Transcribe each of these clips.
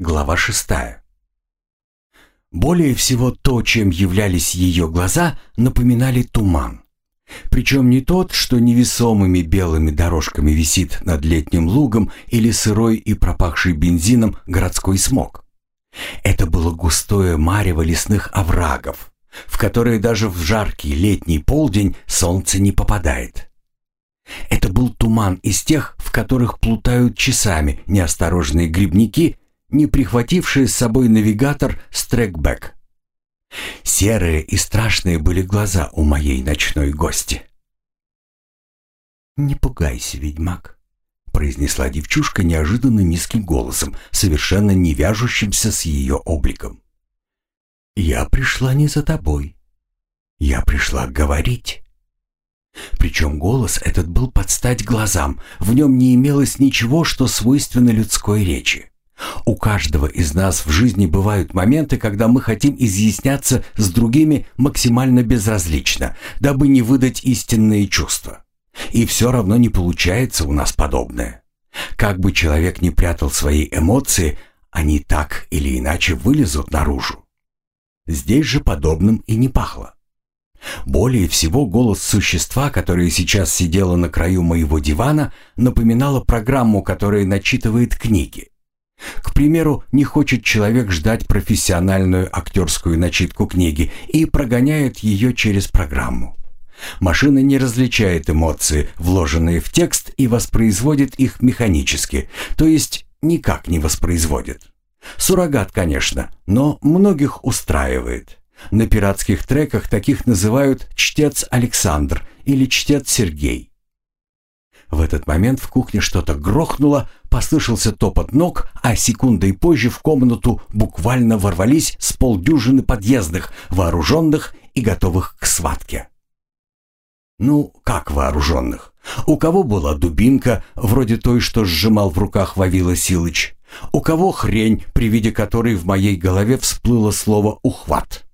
Глава шестая. Более всего то, чем являлись ее глаза, напоминали туман. Причем не тот, что невесомыми белыми дорожками висит над летним лугом или сырой и пропахший бензином городской смог. Это было густое марево лесных оврагов, в которые даже в жаркий летний полдень солнце не попадает. Это был туман из тех, в которых плутают часами неосторожные грибники не прихватившие с собой навигатор Стрекбэк. Серые и страшные были глаза у моей ночной гости. «Не пугайся, ведьмак», — произнесла девчушка неожиданно низким голосом, совершенно не вяжущимся с ее обликом. «Я пришла не за тобой. Я пришла говорить». Причем голос этот был под стать глазам, в нем не имелось ничего, что свойственно людской речи. У каждого из нас в жизни бывают моменты, когда мы хотим изъясняться с другими максимально безразлично, дабы не выдать истинные чувства. И все равно не получается у нас подобное. Как бы человек ни прятал свои эмоции, они так или иначе вылезут наружу. Здесь же подобным и не пахло. Более всего голос существа, которое сейчас сидело на краю моего дивана, напоминало программу, которая начитывает книги. К примеру, не хочет человек ждать профессиональную актерскую начитку книги и прогоняет ее через программу. Машина не различает эмоции, вложенные в текст, и воспроизводит их механически, то есть никак не воспроизводит. Суррогат, конечно, но многих устраивает. На пиратских треках таких называют «чтец Александр» или «чтец Сергей». В этот момент в кухне что-то грохнуло, послышался топот ног, а секундой позже в комнату буквально ворвались с полдюжины подъездных, вооруженных и готовых к схватке. Ну, как вооруженных? У кого была дубинка, вроде той, что сжимал в руках Вавила Силыч? У кого хрень, при виде которой в моей голове всплыло слово «ухват»?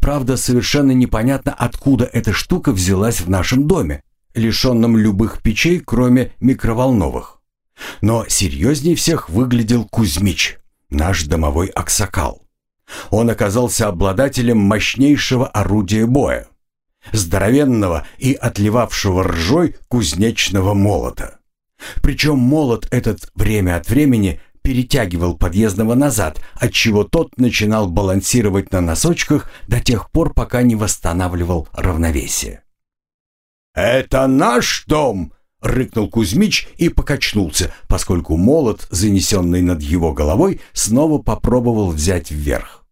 Правда, совершенно непонятно, откуда эта штука взялась в нашем доме лишенном любых печей, кроме микроволновых. Но серьезней всех выглядел Кузьмич, наш домовой аксакал. Он оказался обладателем мощнейшего орудия боя, здоровенного и отливавшего ржой кузнечного молота. Причем молот этот время от времени перетягивал подъездного назад, отчего тот начинал балансировать на носочках до тех пор, пока не восстанавливал равновесие. «Это наш дом!» — рыкнул Кузьмич и покачнулся, поскольку молот, занесенный над его головой, снова попробовал взять вверх.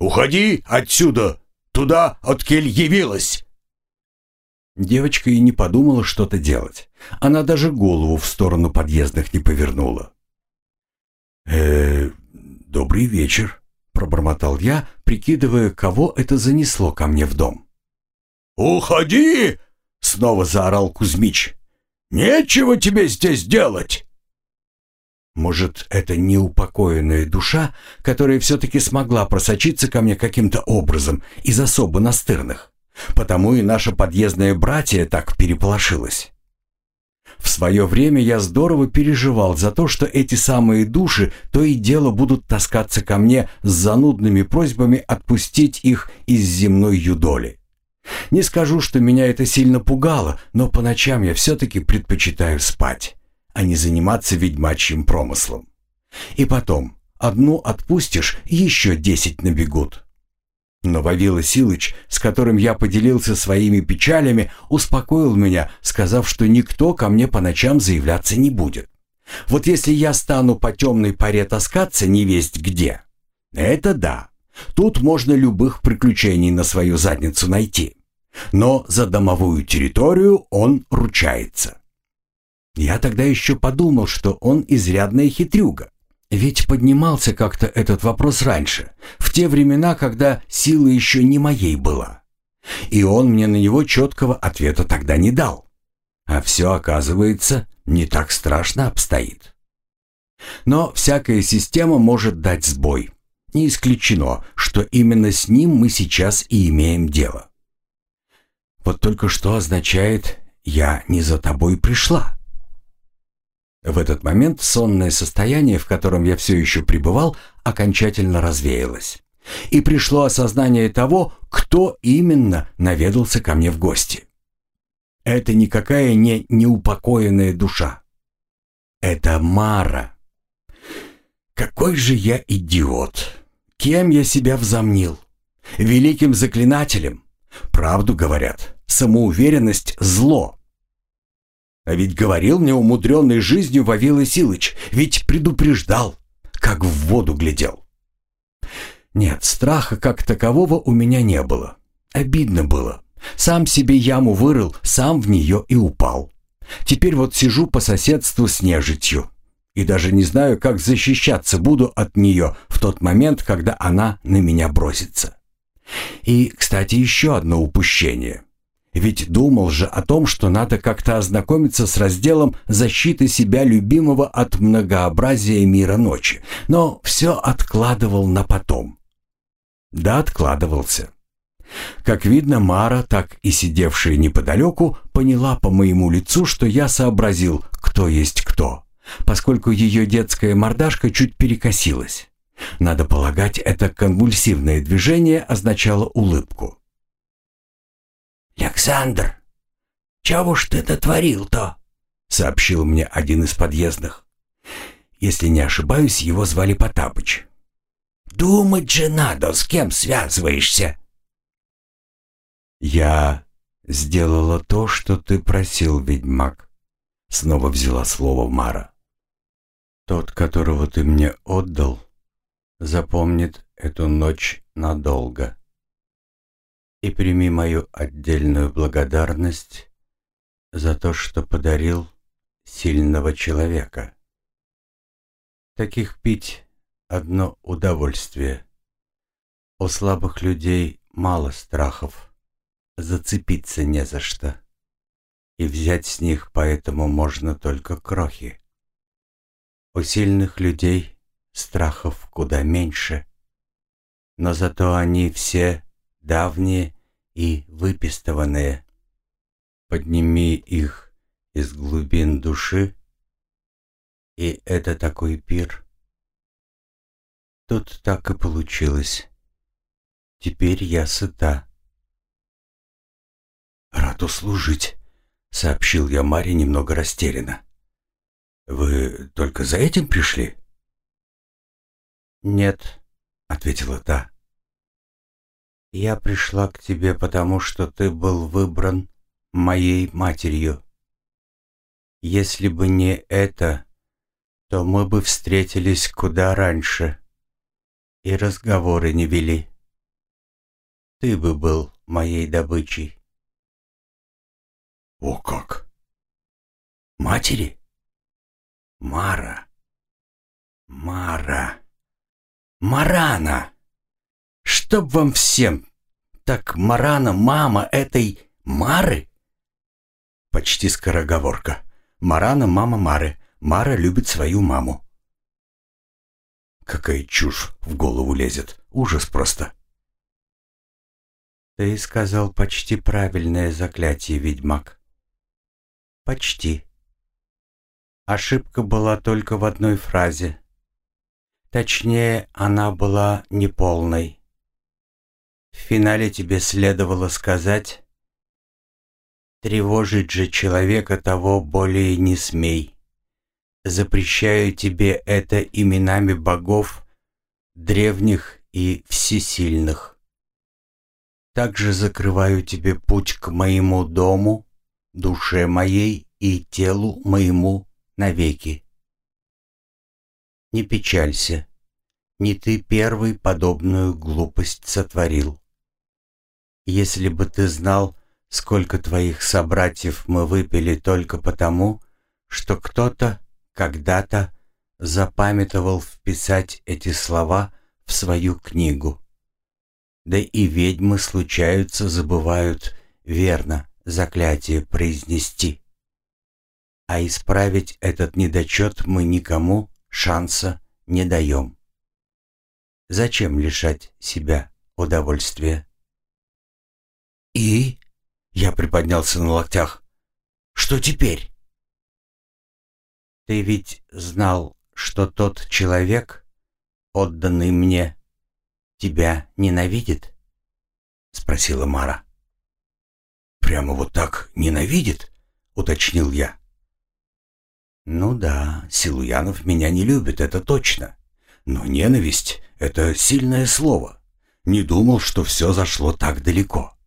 «Уходи отсюда! Туда, откель явилась!» Девочка и не подумала что-то делать. Она даже голову в сторону подъездных не повернула. э добрый вечер», — пробормотал я, прикидывая, кого это занесло ко мне в дом. «Уходи!» — снова заорал Кузьмич. «Нечего тебе здесь делать!» Может, это неупокоенная душа, которая все-таки смогла просочиться ко мне каким-то образом из особо настырных. Потому и наша подъездная братья так переполошилась. В свое время я здорово переживал за то, что эти самые души то и дело будут таскаться ко мне с занудными просьбами отпустить их из земной юдоли. Не скажу, что меня это сильно пугало, но по ночам я все-таки предпочитаю спать, а не заниматься ведьмачьим промыслом. И потом, одну отпустишь, еще десять набегут. Но Вавила Силыч, с которым я поделился своими печалями, успокоил меня, сказав, что никто ко мне по ночам заявляться не будет. Вот если я стану по темной паре таскаться невесть где, это да, тут можно любых приключений на свою задницу найти но за домовую территорию он ручается. Я тогда еще подумал, что он изрядная хитрюга. Ведь поднимался как-то этот вопрос раньше, в те времена, когда сила еще не моей была. И он мне на него четкого ответа тогда не дал. А все, оказывается, не так страшно обстоит. Но всякая система может дать сбой. Не исключено, что именно с ним мы сейчас и имеем дело. Вот только что означает «я не за тобой пришла». В этот момент сонное состояние, в котором я все еще пребывал, окончательно развеялось. И пришло осознание того, кто именно наведался ко мне в гости. Это никакая не неупокоенная душа. Это Мара. Какой же я идиот! Кем я себя взомнил? Великим заклинателем? Правду говорят, самоуверенность — зло. А ведь говорил мне умудренный жизнью Вавила Силыч, ведь предупреждал, как в воду глядел. Нет, страха как такового у меня не было. Обидно было. Сам себе яму вырыл, сам в нее и упал. Теперь вот сижу по соседству с нежитью. И даже не знаю, как защищаться буду от нее в тот момент, когда она на меня бросится. И, кстати, еще одно упущение. Ведь думал же о том, что надо как-то ознакомиться с разделом защиты себя любимого от многообразия мира ночи, но все откладывал на потом. Да, откладывался. Как видно, Мара, так и сидевшая неподалеку, поняла по моему лицу, что я сообразил, кто есть кто, поскольку ее детская мордашка чуть перекосилась. Надо полагать, это конвульсивное движение означало улыбку. «Александр, чего ж ты дотворил-то?» — сообщил мне один из подъездных. Если не ошибаюсь, его звали Потапыч. «Думать же надо, с кем связываешься!» «Я сделала то, что ты просил, ведьмак», — снова взяла слово Мара. «Тот, которого ты мне отдал, запомнит эту ночь надолго. И прими мою отдельную благодарность за то, что подарил сильного человека. Таких пить одно удовольствие. У слабых людей мало страхов» зацепиться не за что. И взять с них поэтому можно только крохи. У сильных людей страхов куда меньше, но зато они все давние и выпистованные. Подними их из глубин души, и это такой пир. Тут так и получилось. Теперь я сыта. «Рад услужить», — сообщил я Маре немного растерянно. «Вы только за этим пришли?» «Нет», — ответила та. «Я пришла к тебе, потому что ты был выбран моей матерью. Если бы не это, то мы бы встретились куда раньше и разговоры не вели. Ты бы был моей добычей. О как! Матери? Мара. Мара. Марана. Чтоб вам всем. Так Марана мама этой Мары? Почти скороговорка. Марана мама Мары. Мара любит свою маму. Какая чушь в голову лезет. Ужас просто. Ты сказал почти правильное заклятие, ведьмак. Почти. Ошибка была только в одной фразе. Точнее, она была неполной. В финале тебе следовало сказать «Тревожить же человека того более не смей. Запрещаю тебе это именами богов, древних и всесильных. Также закрываю тебе путь к моему дому, душе моей и телу моему навеки. Не печалься, не ты первый подобную глупость сотворил. Если бы ты знал, сколько твоих собратьев мы выпили только потому, что кто-то когда-то запамятовал вписать эти слова в свою книгу. Да и ведьмы случаются, забывают верно заклятие произнести. А исправить этот недочет мы никому шанса не даем. Зачем лишать себя удовольствия? «И?» — я приподнялся на локтях. «Что теперь?» «Ты ведь знал, что тот человек, отданный мне, тебя ненавидит?» — спросила Мара. «Прямо вот так ненавидит?» — уточнил я. «Ну да, Силуянов меня не любит, это точно. Но ненависть — это сильное слово. Не думал, что все зашло так далеко».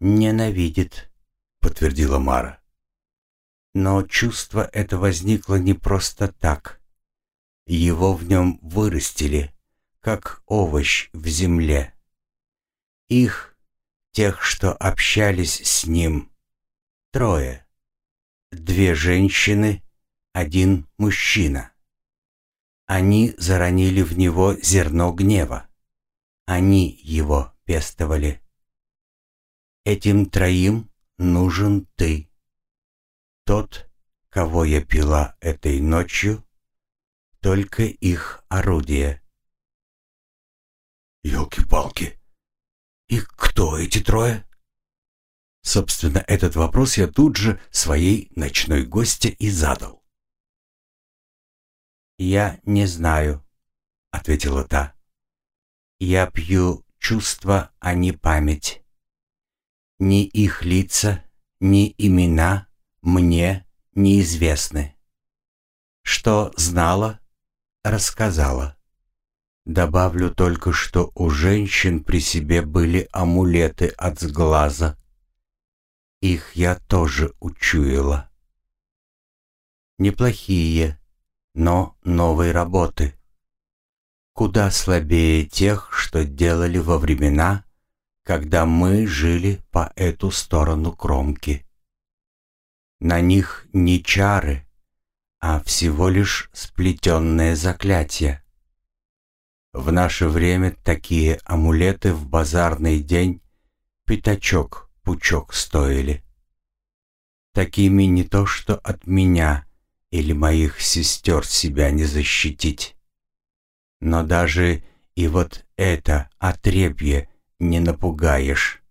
«Ненавидит», — подтвердила Мара. «Но чувство это возникло не просто так. Его в нем вырастили, как овощ в земле. Их, тех, что общались с ним, трое. Две женщины, один мужчина. Они заронили в него зерно гнева. Они его пестовали. Этим троим нужен ты. Тот, кого я пила этой ночью, только их орудие. Ёлки-палки. И кто эти трое? Собственно, этот вопрос я тут же своей ночной гости и задал. «Я не знаю», — ответила та. «Я пью чувства, а не память. Ни их лица, ни имена мне неизвестны. Что знала, рассказала. Добавлю только, что у женщин при себе были амулеты от сглаза, их я тоже учуяла. Неплохие, но новой работы. Куда слабее тех, что делали во времена, когда мы жили по эту сторону кромки. На них не чары, а всего лишь сплетенное заклятие. В наше время такие амулеты в базарный день пятачок пучок стоили. Такими не то что от меня или моих сестер себя не защитить. Но даже и вот это отребье не напугаешь.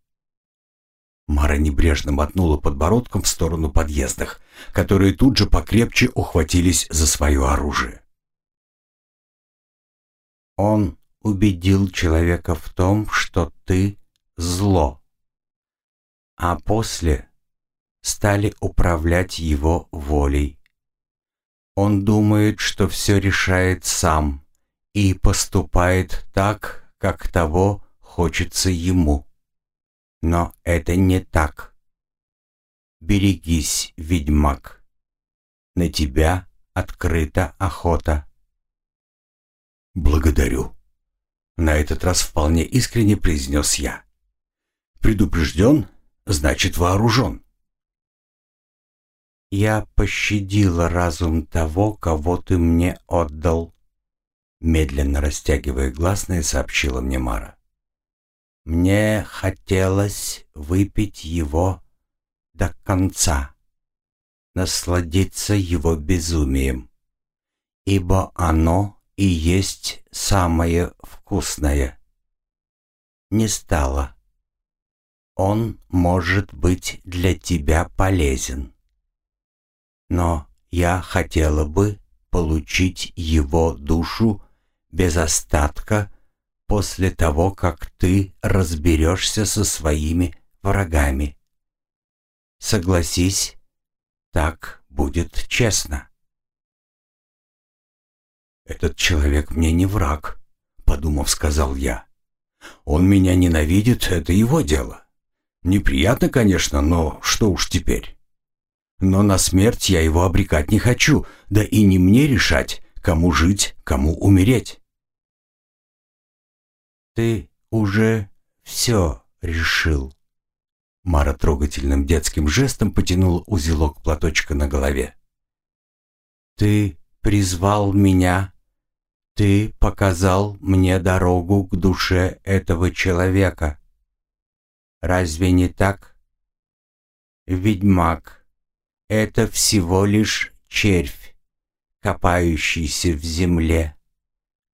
Мара небрежно мотнула подбородком в сторону подъездных, которые тут же покрепче ухватились за свое оружие. Он убедил человека в том, что ты — зло а после стали управлять его волей. Он думает, что все решает сам и поступает так, как того хочется ему. Но это не так. Берегись, ведьмак. На тебя открыта охота. Благодарю. На этот раз вполне искренне произнес я. Предупрежден значит вооружен. «Я пощадила разум того, кого ты мне отдал», медленно растягивая гласные, сообщила мне Мара. «Мне хотелось выпить его до конца, насладиться его безумием, ибо оно и есть самое вкусное. Не стало он может быть для тебя полезен. Но я хотела бы получить его душу без остатка после того, как ты разберешься со своими врагами. Согласись, так будет честно. «Этот человек мне не враг», — подумав, сказал я. «Он меня ненавидит, это его дело. Неприятно, конечно, но что уж теперь. Но на смерть я его обрекать не хочу, да и не мне решать, кому жить, кому умереть. Ты уже все решил. Мара трогательным детским жестом потянула узелок платочка на голове. Ты призвал меня, ты показал мне дорогу к душе этого человека. Разве не так? Ведьмак — это всего лишь червь, копающийся в земле.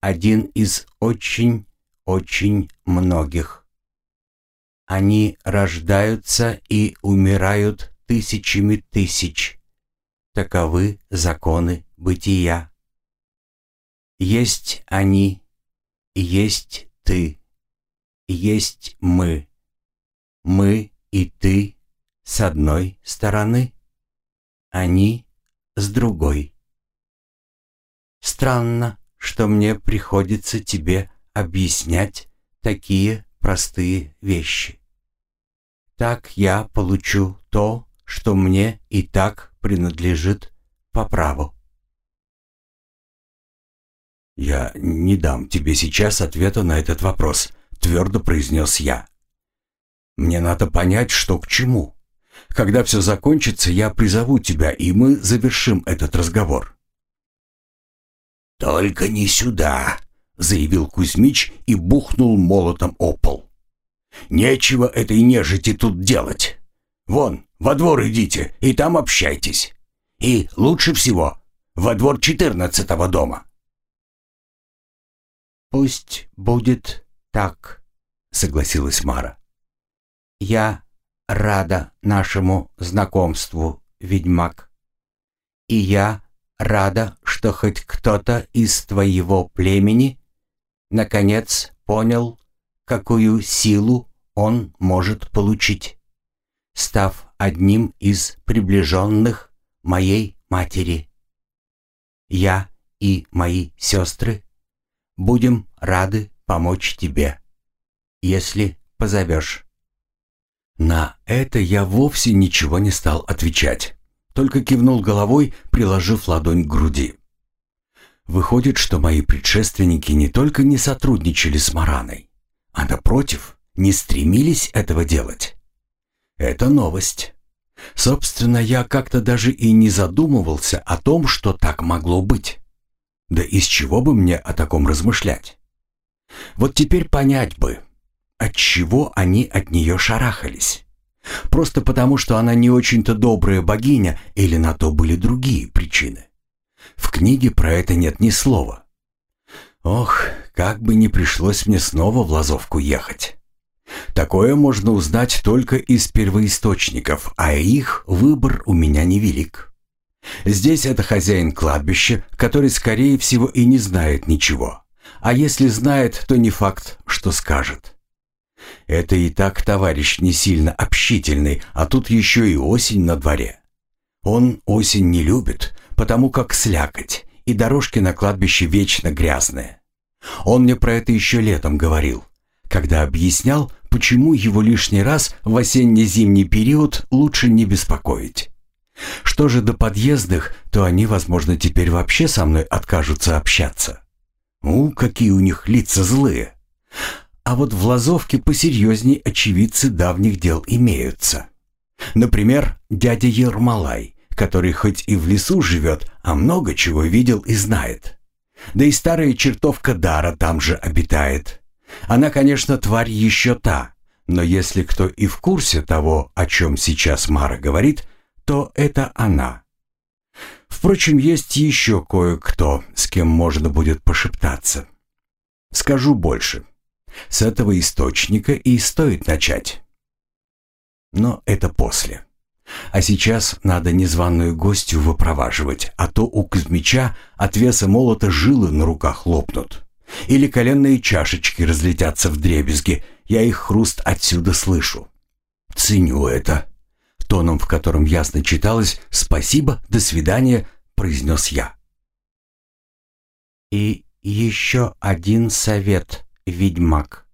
Один из очень-очень многих. Они рождаются и умирают тысячами тысяч. таковы законы бытия. Есть они, есть ты, есть мы. Мы и ты с одной стороны, они с другой. Странно, что мне приходится тебе объяснять такие простые вещи. Так я получу то, что мне и так принадлежит по праву. «Я не дам тебе сейчас ответа на этот вопрос», — твердо произнес я. «Мне надо понять, что к чему. Когда все закончится, я призову тебя, и мы завершим этот разговор». «Только не сюда», — заявил Кузьмич и бухнул молотом о пол. «Нечего этой нежити тут делать. Вон, во двор идите и там общайтесь. И лучше всего во двор четырнадцатого дома». «Пусть будет так», — согласилась Мара. «Я рада нашему знакомству, ведьмак. И я рада, что хоть кто-то из твоего племени наконец понял, какую силу он может получить, став одним из приближенных моей матери. Я и мои сестры будем рады помочь тебе, если позовешь». На это я вовсе ничего не стал отвечать, только кивнул головой, приложив ладонь к груди. Выходит, что мои предшественники не только не сотрудничали с Мараной, а напротив, не стремились этого делать. Это новость. Собственно, я как-то даже и не задумывался о том, что так могло быть. Да из чего бы мне о таком размышлять? Вот теперь понять бы, отчего они от нее шарахались. Просто потому, что она не очень-то добрая богиня или на то были другие причины. В книге про это нет ни слова. Ох, как бы не пришлось мне снова в Лазовку ехать. Такое можно узнать только из первоисточников, а их выбор у меня невелик. Здесь это хозяин кладбища, который, скорее всего, и не знает ничего. А если знает, то не факт, что скажет. Это и так товарищ не сильно общительный, а тут еще и осень на дворе. Он осень не любит, потому как слякоть, и дорожки на кладбище вечно грязные. Он мне про это еще летом говорил, когда объяснял, почему его лишний раз в осенне-зимний период лучше не беспокоить. Что же до подъездных, то они, возможно, теперь вообще со мной откажутся общаться. Ну, какие у них лица злые. А вот в Лазовке посерьезней очевидцы давних дел имеются. Например, дядя Ермолай, который хоть и в лесу живет, а много чего видел и знает. Да и старая чертовка Дара там же обитает. Она, конечно, тварь еще та, но если кто и в курсе того, о чем сейчас Мара говорит, то это она. Впрочем, есть еще кое-кто, с кем можно будет пошептаться. Скажу больше. С этого источника и стоит начать. Но это после. А сейчас надо незваную гостью выпроваживать, а то у Кузьмича от веса молота жилы на руках лопнут. Или коленные чашечки разлетятся в дребезги, я их хруст отсюда слышу. Ценю это. Тоном, в котором ясно читалось «Спасибо, до свидания», произнес я. «И еще один совет», ведьмак».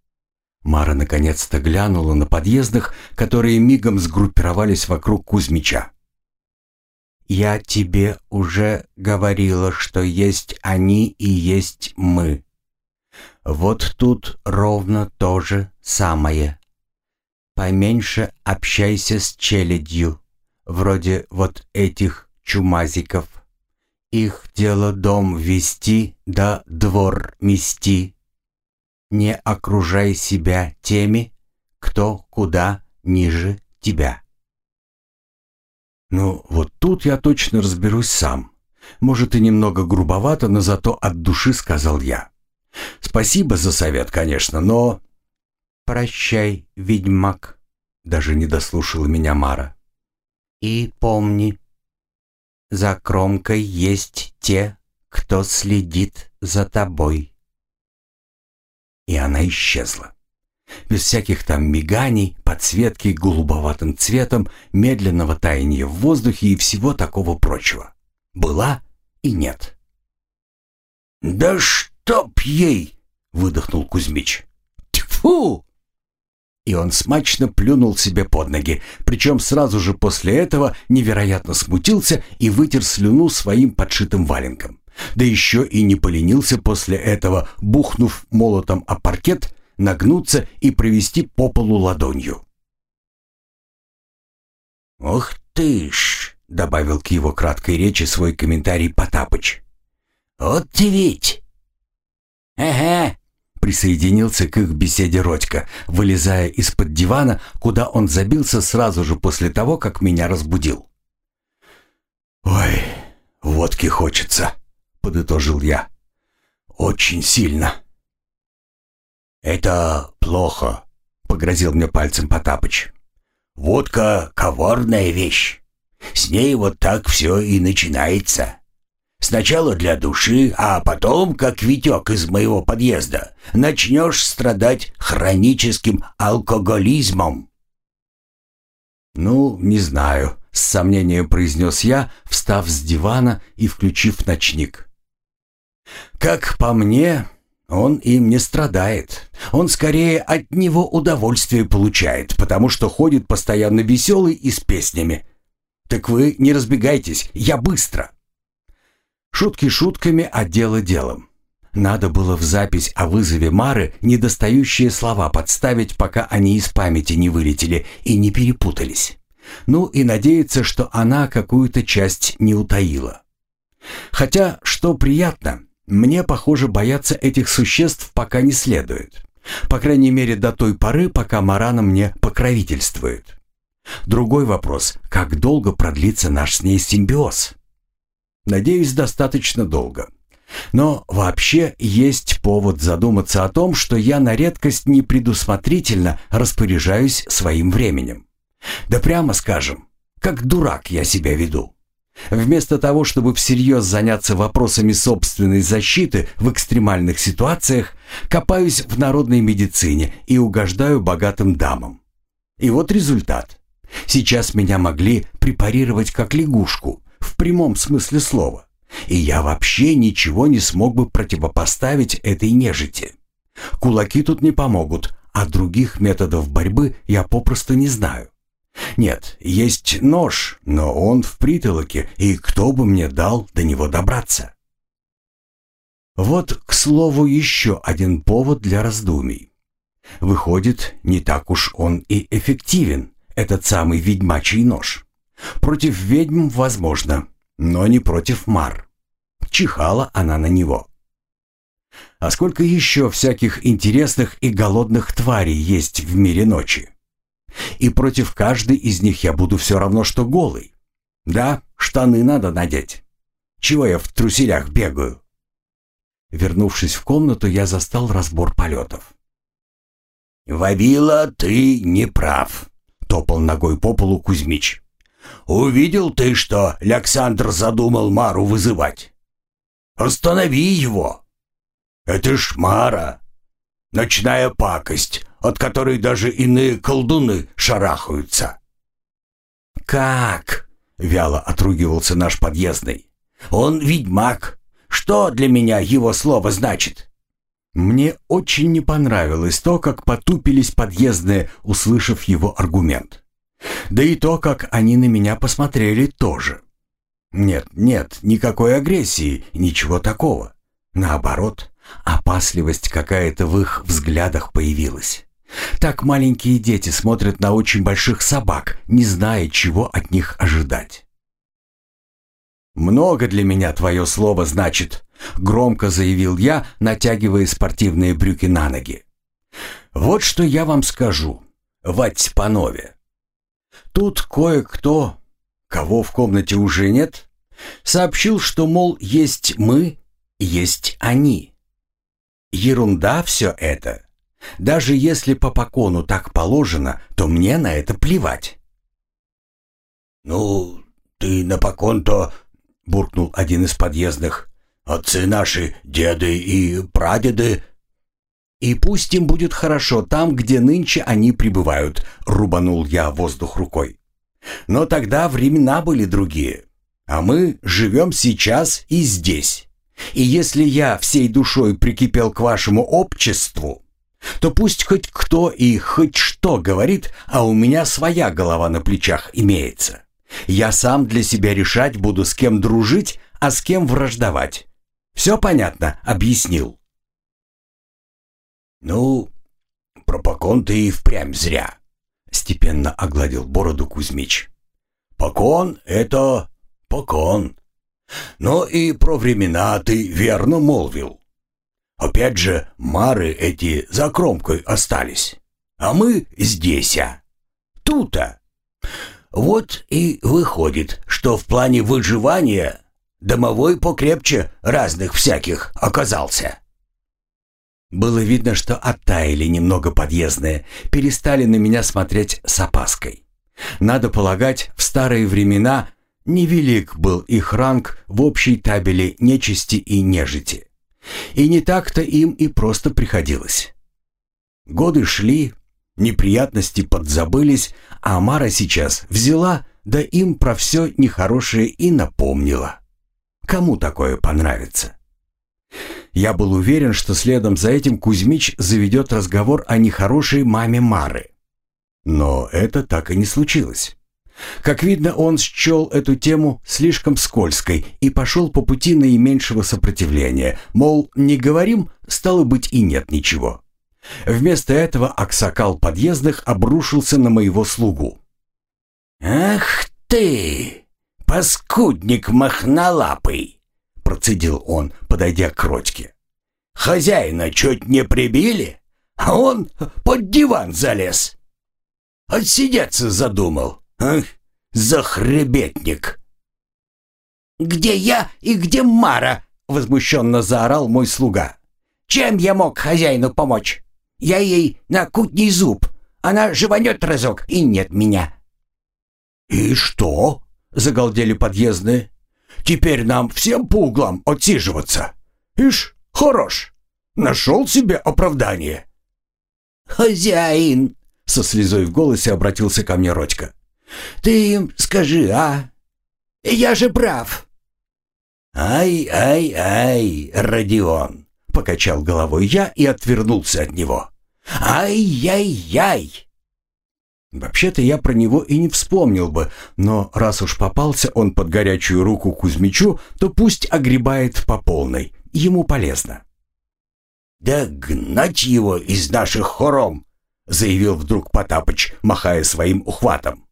Мара наконец-то глянула на подъездах, которые мигом сгруппировались вокруг Кузьмича. «Я тебе уже говорила, что есть они и есть мы. Вот тут ровно то же самое. Поменьше общайся с челядью, вроде вот этих чумазиков. Их дело дом вести да двор мести не окружай себя теми, кто куда ниже тебя. Ну, вот тут я точно разберусь сам. Может, и немного грубовато, но зато от души сказал я. Спасибо за совет, конечно, но... Прощай, ведьмак, даже не дослушала меня Мара. И помни, за кромкой есть те, кто следит за тобой. И она исчезла. Без всяких там миганий, подсветки голубоватым цветом, медленного таяния в воздухе и всего такого прочего. Была и нет. «Да чтоб ей!» — выдохнул Кузьмич. «Тьфу!» И он смачно плюнул себе под ноги, причем сразу же после этого невероятно смутился и вытер слюну своим подшитым валенком. Да еще и не поленился после этого, бухнув молотом о паркет, нагнуться и провести по полу ладонью. «Ух ты ж!» — добавил к его краткой речи свой комментарий Потапыч. «Вот ты ведь!» «Ага!» — присоединился к их беседе Родька, вылезая из-под дивана, куда он забился сразу же после того, как меня разбудил. «Ой, водки хочется!» — подытожил я. «Очень сильно!» «Это плохо», — погрозил мне пальцем Потапыч. «Водка — коварная вещь. С ней вот так все и начинается. Сначала для души, а потом, как Витек из моего подъезда, начнешь страдать хроническим алкоголизмом». «Ну, не знаю», — с сомнением произнес я, встав с дивана и включив ночник. «Как по мне, он им не страдает. Он скорее от него удовольствие получает, потому что ходит постоянно веселый и с песнями. Так вы не разбегайтесь, я быстро. Шутки шутками, а дело делом. Надо было в запись о вызове Мары недостающие слова подставить, пока они из памяти не вылетели и не перепутались. Ну и надеяться, что она какую-то часть не утаила. Хотя, что приятно, мне, похоже, бояться этих существ пока не следует. По крайней мере, до той поры, пока Марана мне покровительствует. Другой вопрос, как долго продлится наш с ней симбиоз? Надеюсь, достаточно долго. Но вообще есть повод задуматься о том, что я на редкость непредусмотрительно распоряжаюсь своим временем. Да прямо скажем, как дурак я себя веду. Вместо того, чтобы всерьез заняться вопросами собственной защиты в экстремальных ситуациях, копаюсь в народной медицине и угождаю богатым дамам. И вот результат. Сейчас меня могли препарировать как лягушку, в прямом смысле слова. И я вообще ничего не смог бы противопоставить этой нежити. Кулаки тут не помогут, а других методов борьбы я попросту не знаю. Нет, есть нож, но он в притолоке, и кто бы мне дал до него добраться? Вот, к слову, еще один повод для раздумий. Выходит, не так уж он и эффективен, этот самый ведьмачий нож. Против ведьм возможно, но не против мар. Чихала она на него. А сколько еще всяких интересных и голодных тварей есть в мире ночи? И против каждой из них я буду все равно, что голый. Да, штаны надо надеть. Чего я в труселях бегаю? Вернувшись в комнату, я застал разбор полетов. «Вавила, ты не прав», — топал ногой по полу Кузьмич. «Увидел ты, что Александр задумал Мару вызывать? Останови его! Это ж Мара, ночная пакость, от которой даже иные колдуны шарахаются. «Как?» — вяло отругивался наш подъездный. «Он ведьмак. Что для меня его слово значит?» Мне очень не понравилось то, как потупились подъездные, услышав его аргумент. Да и то, как они на меня посмотрели тоже. Нет, нет, никакой агрессии, ничего такого. Наоборот, опасливость какая-то в их взглядах появилась. Так маленькие дети смотрят на очень больших собак, не зная, чего от них ожидать. «Много для меня твое слово значит», — громко заявил я, натягивая спортивные брюки на ноги. «Вот что я вам скажу, вать панове. Тут кое-кто, кого в комнате уже нет, сообщил, что, мол, есть мы, есть они. Ерунда все это. Даже если по покону так положено, то мне на это плевать. «Ну, ты на покон-то буркнул один из подъездных. «Отцы наши, деды и прадеды...» «И пусть им будет хорошо там, где нынче они пребывают», — рубанул я воздух рукой. «Но тогда времена были другие, а мы живем сейчас и здесь. И если я всей душой прикипел к вашему обществу, то пусть хоть кто и хоть что говорит, а у меня своя голова на плечах имеется. Я сам для себя решать буду, с кем дружить, а с кем враждовать. Все понятно, объяснил. Ну, про покон ты и впрямь зря, степенно огладил бороду Кузьмич. Покон — это покон. Но и про времена ты верно молвил. Опять же, мары эти за кромкой остались, а мы здесь, а. Тут-а. Вот и выходит, что в плане выживания домовой покрепче разных всяких оказался. Было видно, что оттаяли немного подъездные, перестали на меня смотреть с опаской. Надо полагать, в старые времена невелик был их ранг в общей табели нечисти и нежити. И не так-то им и просто приходилось. Годы шли, неприятности подзабылись, а Мара сейчас взяла, да им про все нехорошее и напомнила. Кому такое понравится? Я был уверен, что следом за этим Кузьмич заведет разговор о нехорошей маме Мары. Но это так и не случилось. Как видно, он счел эту тему слишком скользкой и пошел по пути наименьшего сопротивления, мол, не говорим, стало быть и нет ничего. Вместо этого Аксакал подъездных обрушился на моего слугу. «Ах ты, паскудник махнолапый!» процедил он, подойдя к Родьке. «Хозяина чуть не прибили, а он под диван залез. Отсидеться задумал. Ах, захребетник!» «Где я и где Мара?» — возмущенно заорал мой слуга. «Чем я мог хозяину помочь? Я ей на кутний зуб. Она живанет разок, и нет меня». «И что?» — загалдели подъездные. «Теперь нам всем по углам отсиживаться. Ишь, хорош. Нашел себе оправдание». «Хозяин!» — со слезой в голосе обратился ко мне Родька. Ты им скажи, а? Я же прав. Ай-ай-ай, Родион, покачал головой я и отвернулся от него. Ай-яй-яй. Вообще-то я про него и не вспомнил бы, но раз уж попался он под горячую руку Кузьмичу, то пусть огребает по полной, ему полезно. «Да гнать его из наших хором!» — заявил вдруг Потапыч, махая своим ухватом.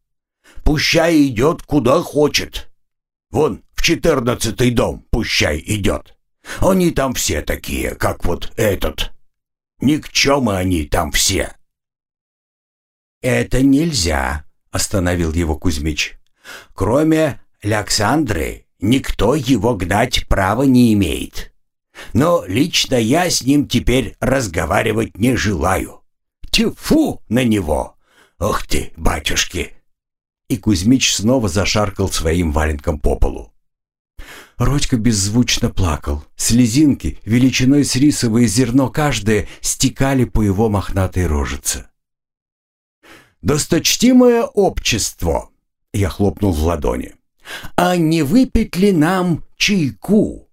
Пущай идет куда хочет. Вон, в четырнадцатый дом пущай идет. Они там все такие, как вот этот. Ни к чему они там все. «Это нельзя», — остановил его Кузьмич. «Кроме Александры, никто его гнать права не имеет. Но лично я с ним теперь разговаривать не желаю. Тьфу на него! Ох ты, батюшки, и Кузьмич снова зашаркал своим валенком по полу. Родька беззвучно плакал. Слезинки, величиной с рисовое зерно каждое, стекали по его мохнатой рожице. «Досточтимое общество!» — я хлопнул в ладони. «А не выпить ли нам чайку?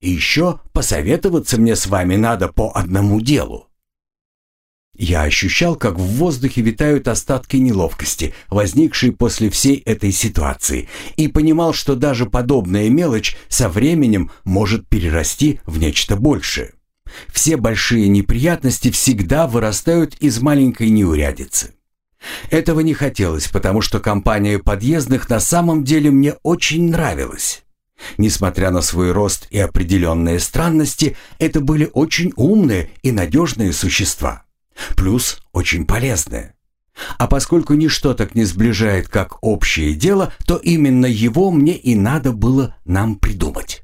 И еще посоветоваться мне с вами надо по одному делу. Я ощущал, как в воздухе витают остатки неловкости, возникшие после всей этой ситуации, и понимал, что даже подобная мелочь со временем может перерасти в нечто большее. Все большие неприятности всегда вырастают из маленькой неурядицы. Этого не хотелось, потому что компания подъездных на самом деле мне очень нравилась. Несмотря на свой рост и определенные странности, это были очень умные и надежные существа. Плюс очень полезное. А поскольку ничто так не сближает, как общее дело, то именно его мне и надо было нам придумать.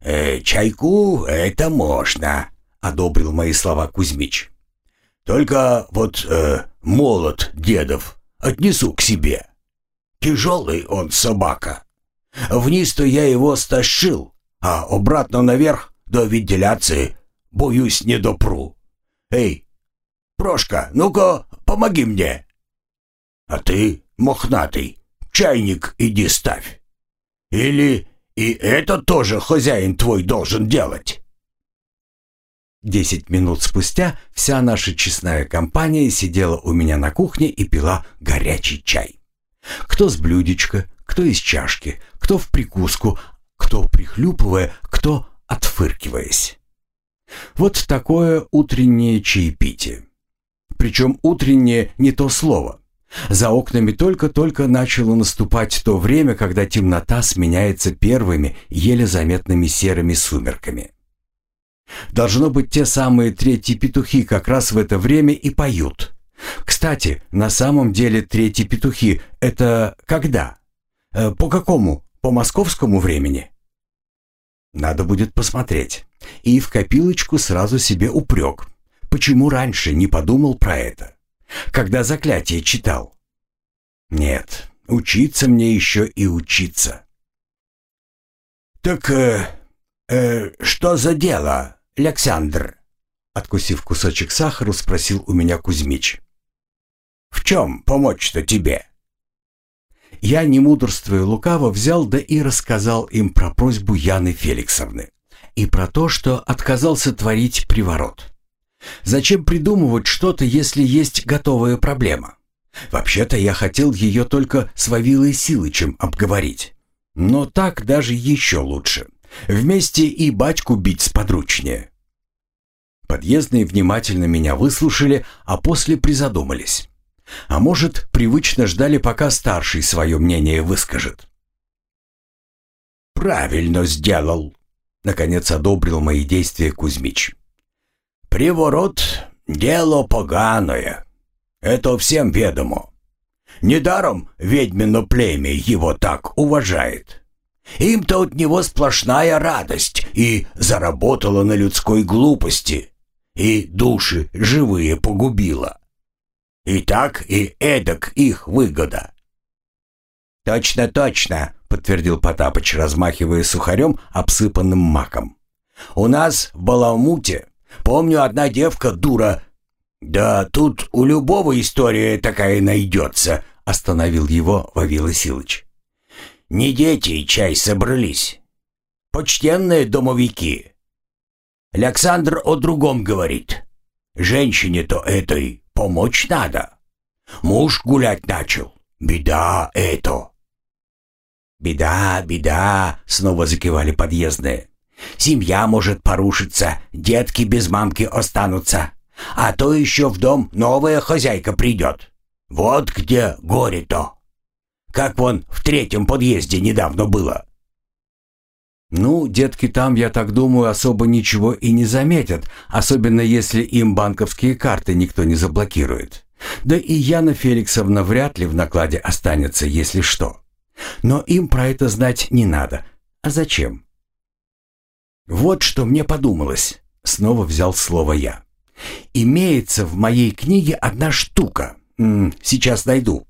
«Э, «Чайку это можно», — одобрил мои слова Кузьмич. «Только вот э, молот дедов отнесу к себе. Тяжелый он собака. Вниз-то я его стащил, а обратно наверх до вентиляции, боюсь, не допру. Эй, Прошка, ну-ка, помоги мне. А ты, мохнатый, чайник иди ставь. Или и это тоже хозяин твой должен делать. Десять минут спустя вся наша честная компания сидела у меня на кухне и пила горячий чай. Кто с блюдечка, кто из чашки, кто в прикуску, кто прихлюпывая, кто отфыркиваясь. Вот такое утреннее чаепитие. Причем утреннее не то слово. За окнами только-только начало наступать то время, когда темнота сменяется первыми, еле заметными серыми сумерками. Должно быть, те самые третьи петухи как раз в это время и поют. Кстати, на самом деле третьи петухи — это когда? Э, по какому? По московскому времени? Надо будет посмотреть. И в копилочку сразу себе упрек. Почему раньше не подумал про это? Когда заклятие читал? Нет, учиться мне еще и учиться. «Так, э, э, что за дело, Александр?» Откусив кусочек сахара, спросил у меня Кузьмич. «В чем помочь-то тебе?» Я, не мудрствуя лукаво, взял да и рассказал им про просьбу Яны Феликсовны и про то, что отказался творить приворот. Зачем придумывать что-то, если есть готовая проблема? Вообще-то я хотел ее только с Вавилой Силычем обговорить. Но так даже еще лучше. Вместе и батьку бить сподручнее. Подъездные внимательно меня выслушали, а после призадумались. А может, привычно ждали, пока старший свое мнение выскажет. «Правильно сделал», — наконец одобрил мои действия Кузьмич. Приворот — дело поганое. Это всем ведомо. Недаром ведьмино племя его так уважает. Им-то от него сплошная радость и заработала на людской глупости, и души живые погубила. И так, и эдак их выгода. «Точно, точно», — подтвердил Потапыч, размахивая сухарем, обсыпанным маком. «У нас в Баламуте Помню, одна девка дура. Да тут у любого история такая найдется, остановил его Вавила Силыч. Не дети чай собрались. Почтенные домовики. Александр о другом говорит. Женщине-то этой помочь надо. Муж гулять начал. Беда это. «Беда, беда!» — снова закивали подъездные. Семья может порушиться, детки без мамки останутся. А то еще в дом новая хозяйка придет. Вот где горе-то. Как вон в третьем подъезде недавно было. Ну, детки там, я так думаю, особо ничего и не заметят, особенно если им банковские карты никто не заблокирует. Да и Яна Феликсовна вряд ли в накладе останется, если что. Но им про это знать не надо. А зачем? «Вот что мне подумалось», — снова взял слово я. «Имеется в моей книге одна штука. Сейчас найду».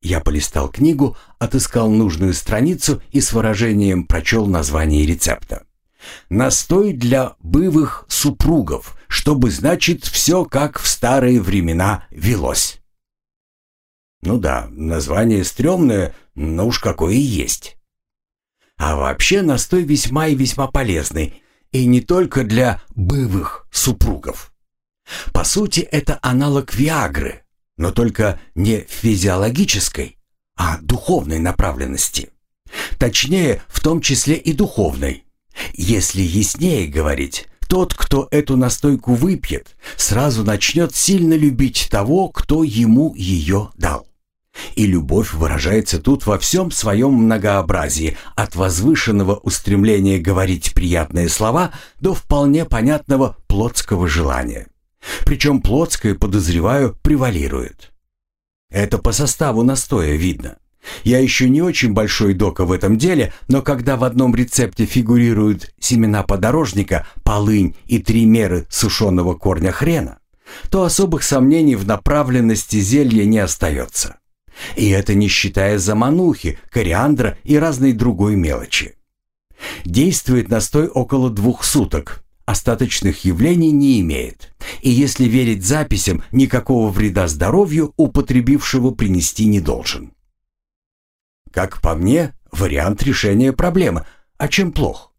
Я полистал книгу, отыскал нужную страницу и с выражением прочел название рецепта. «Настой для бывых супругов, чтобы, значит, все как в старые времена велось». Ну да, название стрёмное, но уж какое и есть. А вообще настой весьма и весьма полезный, и не только для бывых супругов. По сути, это аналог Виагры, но только не физиологической, а духовной направленности. Точнее, в том числе и духовной. Если яснее говорить, тот, кто эту настойку выпьет, сразу начнет сильно любить того, кто ему ее дал. И любовь выражается тут во всем своем многообразии, от возвышенного устремления говорить приятные слова до вполне понятного плотского желания. Причем плотское, подозреваю, превалирует. Это по составу настоя видно. Я еще не очень большой дока в этом деле, но когда в одном рецепте фигурируют семена подорожника, полынь и три меры сушеного корня хрена, то особых сомнений в направленности зелья не остается. И это не считая заманухи, кориандра и разной другой мелочи. Действует настой около двух суток, остаточных явлений не имеет. И если верить записям, никакого вреда здоровью употребившего принести не должен. Как по мне, вариант решения проблемы. А чем плох?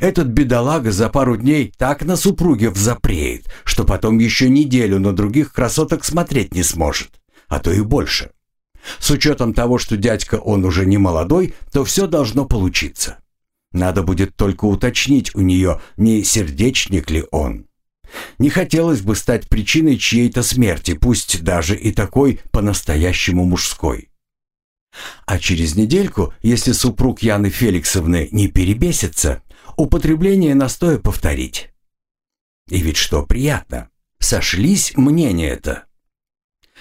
Этот бедолага за пару дней так на супруге взапреет, что потом еще неделю на других красоток смотреть не сможет, а то и больше. С учетом того, что дядька он уже не молодой, то все должно получиться. Надо будет только уточнить у нее, не сердечник ли он. Не хотелось бы стать причиной чьей-то смерти, пусть даже и такой по-настоящему мужской. А через недельку, если супруг Яны Феликсовны не перебесится, употребление настоя повторить. И ведь что приятно, сошлись мнения-то.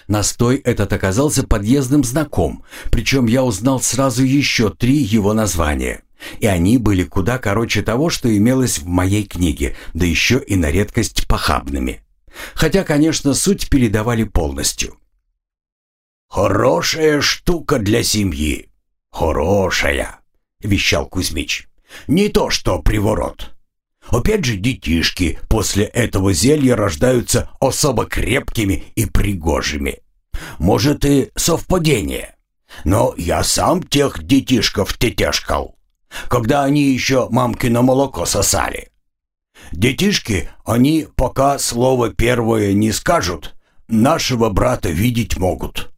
Настой этот оказался подъездным знаком, причем я узнал сразу еще три его названия. И они были куда короче того, что имелось в моей книге, да еще и на редкость похабными. Хотя, конечно, суть передавали полностью. «Хорошая штука для семьи. Хорошая», — вещал Кузьмич. «Не то что приворот. Опять же, детишки после этого зелья рождаются особо крепкими и пригожими. Может и совпадение. Но я сам тех детишков тетяшкал, когда они еще мамкино молоко сосали. Детишки, они пока слово первое не скажут, нашего брата видеть могут.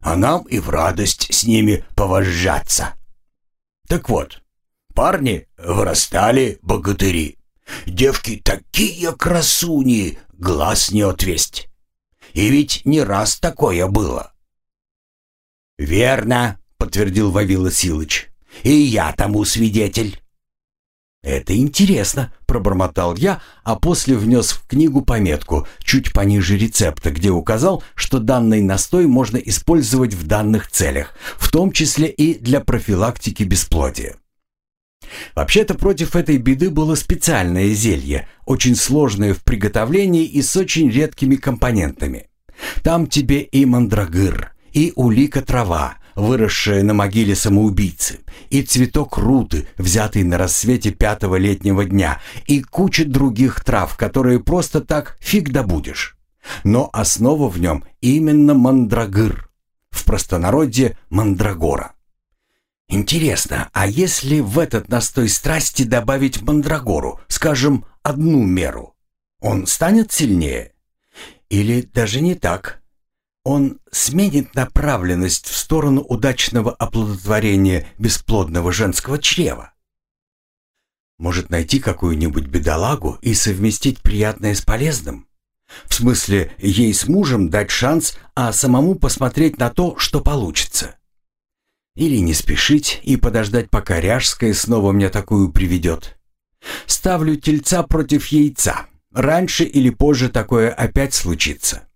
А нам и в радость с ними повожжаться. Так вот, парни вырастали богатыри. Девки такие красуни, глаз не отвесть. И ведь не раз такое было. «Верно», — подтвердил Вавила Силыч. «И я тому свидетель». «Это интересно», — пробормотал я, а после внес в книгу пометку, чуть пониже рецепта, где указал, что данный настой можно использовать в данных целях, в том числе и для профилактики бесплодия. Вообще-то против этой беды было специальное зелье, очень сложное в приготовлении и с очень редкими компонентами. Там тебе и мандрагыр, и улика трава, выросшая на могиле самоубийцы, и цветок руты, взятый на рассвете пятого летнего дня, и куча других трав, которые просто так фиг добудешь. Но основа в нем именно мандрагыр, в простонародье мандрагора. Интересно, а если в этот настой страсти добавить мандрагору, скажем, одну меру, он станет сильнее? Или даже не так? Он сменит направленность в сторону удачного оплодотворения бесплодного женского чрева? Может найти какую-нибудь бедолагу и совместить приятное с полезным? В смысле, ей с мужем дать шанс, а самому посмотреть на то, что получится. Или не спешить и подождать, пока Ряжская снова мне такую приведет. Ставлю тельца против яйца. Раньше или позже такое опять случится.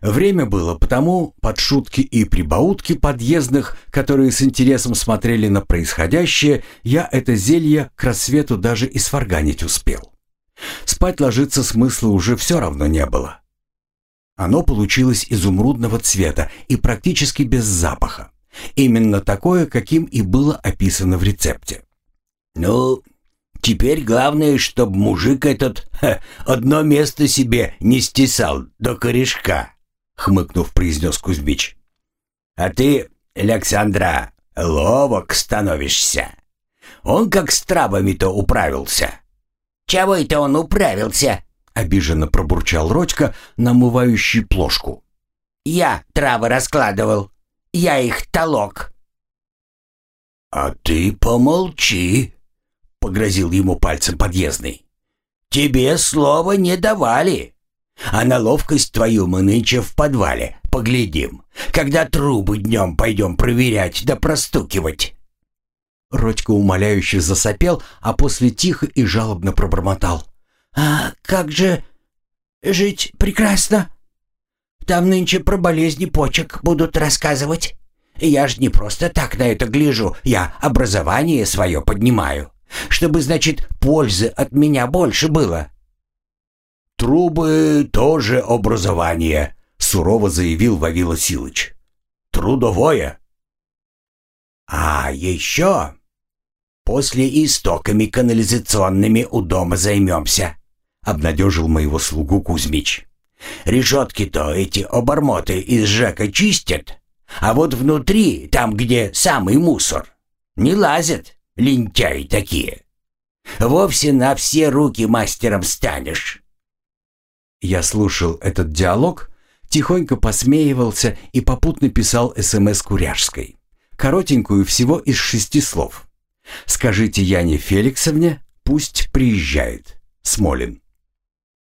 Время было потому, под шутки и прибаутки подъездных, которые с интересом смотрели на происходящее, я это зелье к рассвету даже и сварганить успел. Спать ложиться смысла уже все равно не было. Оно получилось изумрудного цвета и практически без запаха. Именно такое, каким и было описано в рецепте. «Ну, теперь главное, чтобы мужик этот ха, одно место себе не стесал до корешка», — хмыкнув, произнес Кузьмич. «А ты, Александра, ловок становишься. Он как с травами-то управился». «Чего это он управился?» — обиженно пробурчал Родька, намывающий плошку. «Я травы раскладывал». Я их толок». «А ты помолчи», — погрозил ему пальцем подъездный. «Тебе слова не давали. А на ловкость твою мы нынче в подвале поглядим, когда трубы днем пойдем проверять да простукивать». Родька умоляюще засопел, а после тихо и жалобно пробормотал. «А как же жить прекрасно?» Там нынче про болезни почек будут рассказывать. Я ж не просто так на это гляжу, я образование свое поднимаю. Чтобы, значит, пользы от меня больше было». «Трубы тоже образование», — сурово заявил Вавила Силыч. трудовое. А еще после истоками канализационными у дома займемся, обнадежил моего слугу Кузьмич. Решетки-то эти обормоты из ЖЭКа чистят, а вот внутри, там, где самый мусор, не лазят, лентяи такие. Вовсе на все руки мастером станешь. Я слушал этот диалог, тихонько посмеивался и попутно писал СМС Куряжской. Коротенькую всего из шести слов. «Скажите Яне Феликсовне, пусть приезжает. Смолин».